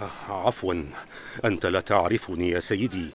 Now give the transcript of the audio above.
آه، عفوا. أنت لا تعرفني يا سيدي.